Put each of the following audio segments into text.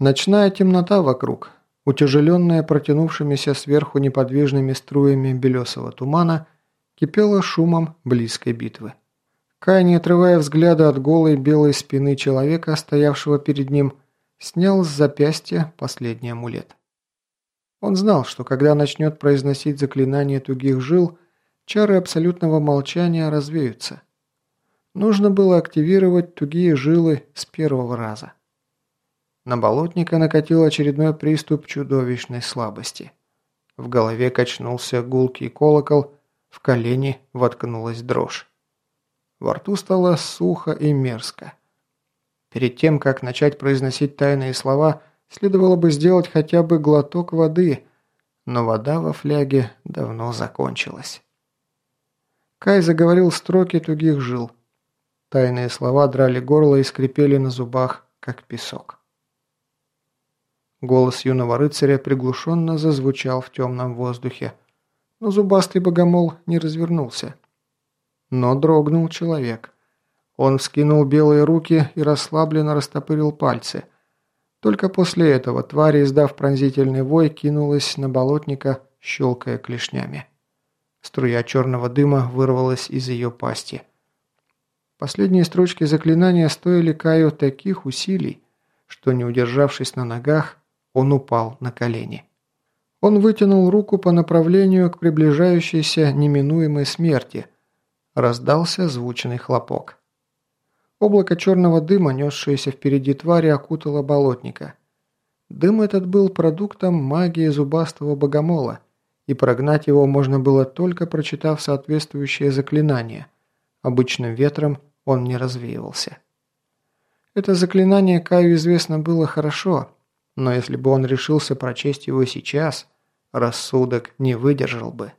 Ночная темнота вокруг, утяжеленная протянувшимися сверху неподвижными струями белесого тумана, кипела шумом близкой битвы. Кай, не отрывая взгляда от голой белой спины человека, стоявшего перед ним, снял с запястья последний амулет. Он знал, что когда начнет произносить заклинание тугих жил, чары абсолютного молчания развеются. Нужно было активировать тугие жилы с первого раза. На болотника накатил очередной приступ чудовищной слабости. В голове качнулся гулкий колокол, в колени воткнулась дрожь. Во рту стало сухо и мерзко. Перед тем, как начать произносить тайные слова, следовало бы сделать хотя бы глоток воды, но вода во фляге давно закончилась. Кай заговорил строки тугих жил. Тайные слова драли горло и скрипели на зубах, как песок. Голос юного рыцаря приглушенно зазвучал в темном воздухе, но зубастый богомол не развернулся. Но дрогнул человек. Он вскинул белые руки и расслабленно растопырил пальцы. Только после этого тварь, издав пронзительный вой, кинулась на болотника, щелкая клешнями. Струя черного дыма вырвалась из ее пасти. Последние строчки заклинания стоили Каю таких усилий, что, не удержавшись на ногах, он упал на колени. Он вытянул руку по направлению к приближающейся неминуемой смерти. Раздался звучный хлопок. Облако черного дыма, несшееся впереди твари, окутало болотника. Дым этот был продуктом магии зубастого богомола, и прогнать его можно было только прочитав соответствующее заклинание. Обычным ветром он не развеивался. Это заклинание Каю известно было хорошо, но если бы он решился прочесть его сейчас, рассудок не выдержал бы.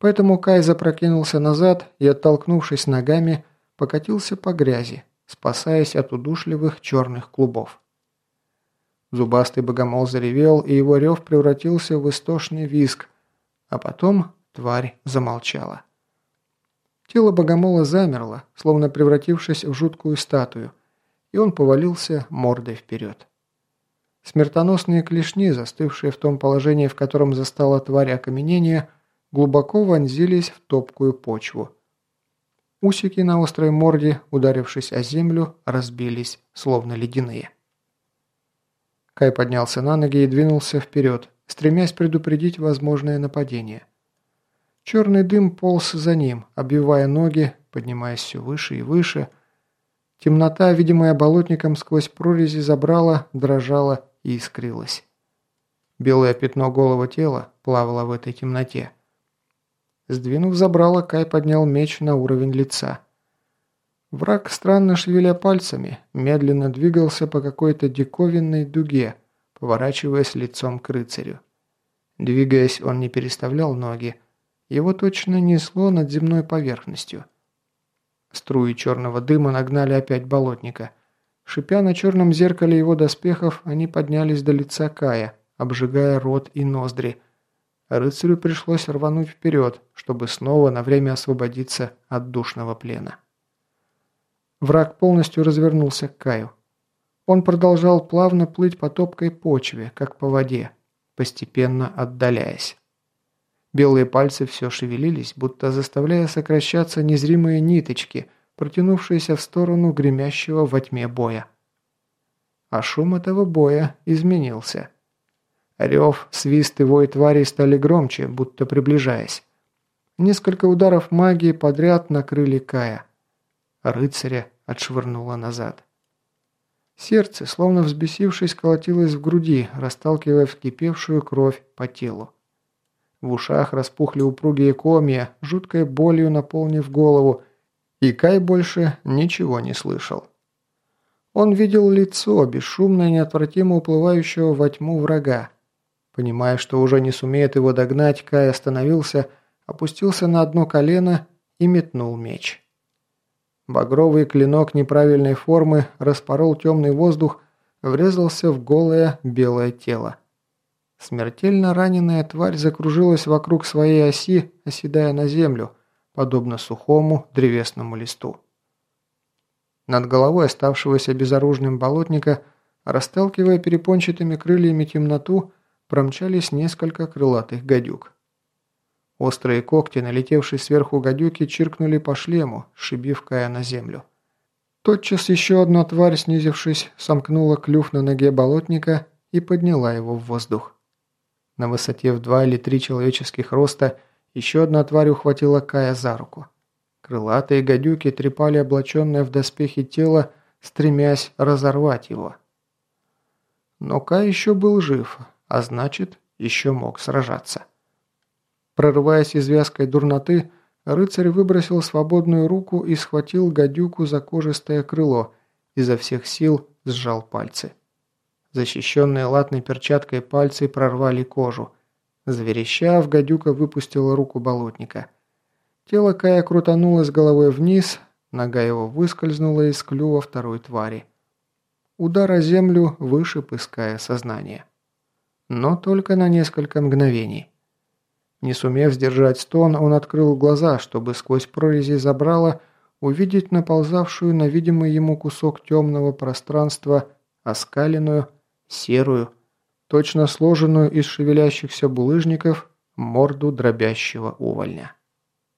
Поэтому Кай запрокинулся назад и, оттолкнувшись ногами, покатился по грязи, спасаясь от удушливых черных клубов. Зубастый богомол заревел, и его рев превратился в истошный визг, а потом тварь замолчала. Тело богомола замерло, словно превратившись в жуткую статую, и он повалился мордой вперед. Смертоносные клешни, застывшие в том положении, в котором застала тварь окаменения, глубоко вонзились в топкую почву. Усики на острой морде, ударившись о землю, разбились, словно ледяные. Кай поднялся на ноги и двинулся вперед, стремясь предупредить возможное нападение. Черный дым полз за ним, обвивая ноги, поднимаясь все выше и выше. Темнота, видимая болотником сквозь прорези, забрала, дрожала и искрилась. Белое пятно голого тела плавало в этой темноте. Сдвинув забрало, Кай поднял меч на уровень лица. Враг, странно шевеля пальцами, медленно двигался по какой-то диковинной дуге, поворачиваясь лицом к рыцарю. Двигаясь, он не переставлял ноги. Его точно несло над земной поверхностью. Струи черного дыма нагнали опять болотника – Шипя на черном зеркале его доспехов, они поднялись до лица Кая, обжигая рот и ноздри. Рыцарю пришлось рвануть вперед, чтобы снова на время освободиться от душного плена. Враг полностью развернулся к Каю. Он продолжал плавно плыть по топкой почве, как по воде, постепенно отдаляясь. Белые пальцы все шевелились, будто заставляя сокращаться незримые ниточки – протянувшиеся в сторону гремящего во тьме боя. А шум этого боя изменился. Рев, свист и вой тварей стали громче, будто приближаясь. Несколько ударов магии подряд накрыли Кая. Рыцаря отшвырнуло назад. Сердце, словно взбесившись, колотилось в груди, расталкивая вскипевшую кровь по телу. В ушах распухли упругие комья, жуткой болью наполнив голову, и Кай больше ничего не слышал. Он видел лицо, бесшумно и неотвратимо уплывающего во тьму врага. Понимая, что уже не сумеет его догнать, Кай остановился, опустился на одно колено и метнул меч. Багровый клинок неправильной формы распорол темный воздух, врезался в голое белое тело. Смертельно раненая тварь закружилась вокруг своей оси, оседая на землю – подобно сухому древесному листу. Над головой оставшегося безоружным болотника расталкивая перепончатыми крыльями темноту, промчались несколько крылатых гадюк. Острые когти, налетевшие сверху гадюки, чиркнули по шлему, шибив Кая на землю. Тотчас еще одна тварь, снизившись, сомкнула клюв на ноге болотника и подняла его в воздух. На высоте в два или три человеческих роста еще одна тварь ухватила Кая за руку. Крылатые гадюки трепали облаченное в доспехи тело, стремясь разорвать его. Но Кай еще был жив, а значит, еще мог сражаться. Прорываясь из вязкой дурноты, рыцарь выбросил свободную руку и схватил гадюку за кожистое крыло, изо всех сил сжал пальцы. Защищенные латной перчаткой пальцы прорвали кожу. Заверещав, гадюка выпустила руку болотника. Тело Кая крутанулось головой вниз, нога его выскользнула из клюва второй твари. Удар о землю вышиб из Кая сознание. Но только на несколько мгновений. Не сумев сдержать стон, он открыл глаза, чтобы сквозь прорези забрала увидеть наползавшую на видимый ему кусок темного пространства оскаленную, серую, точно сложенную из шевелящихся булыжников морду дробящего увольня.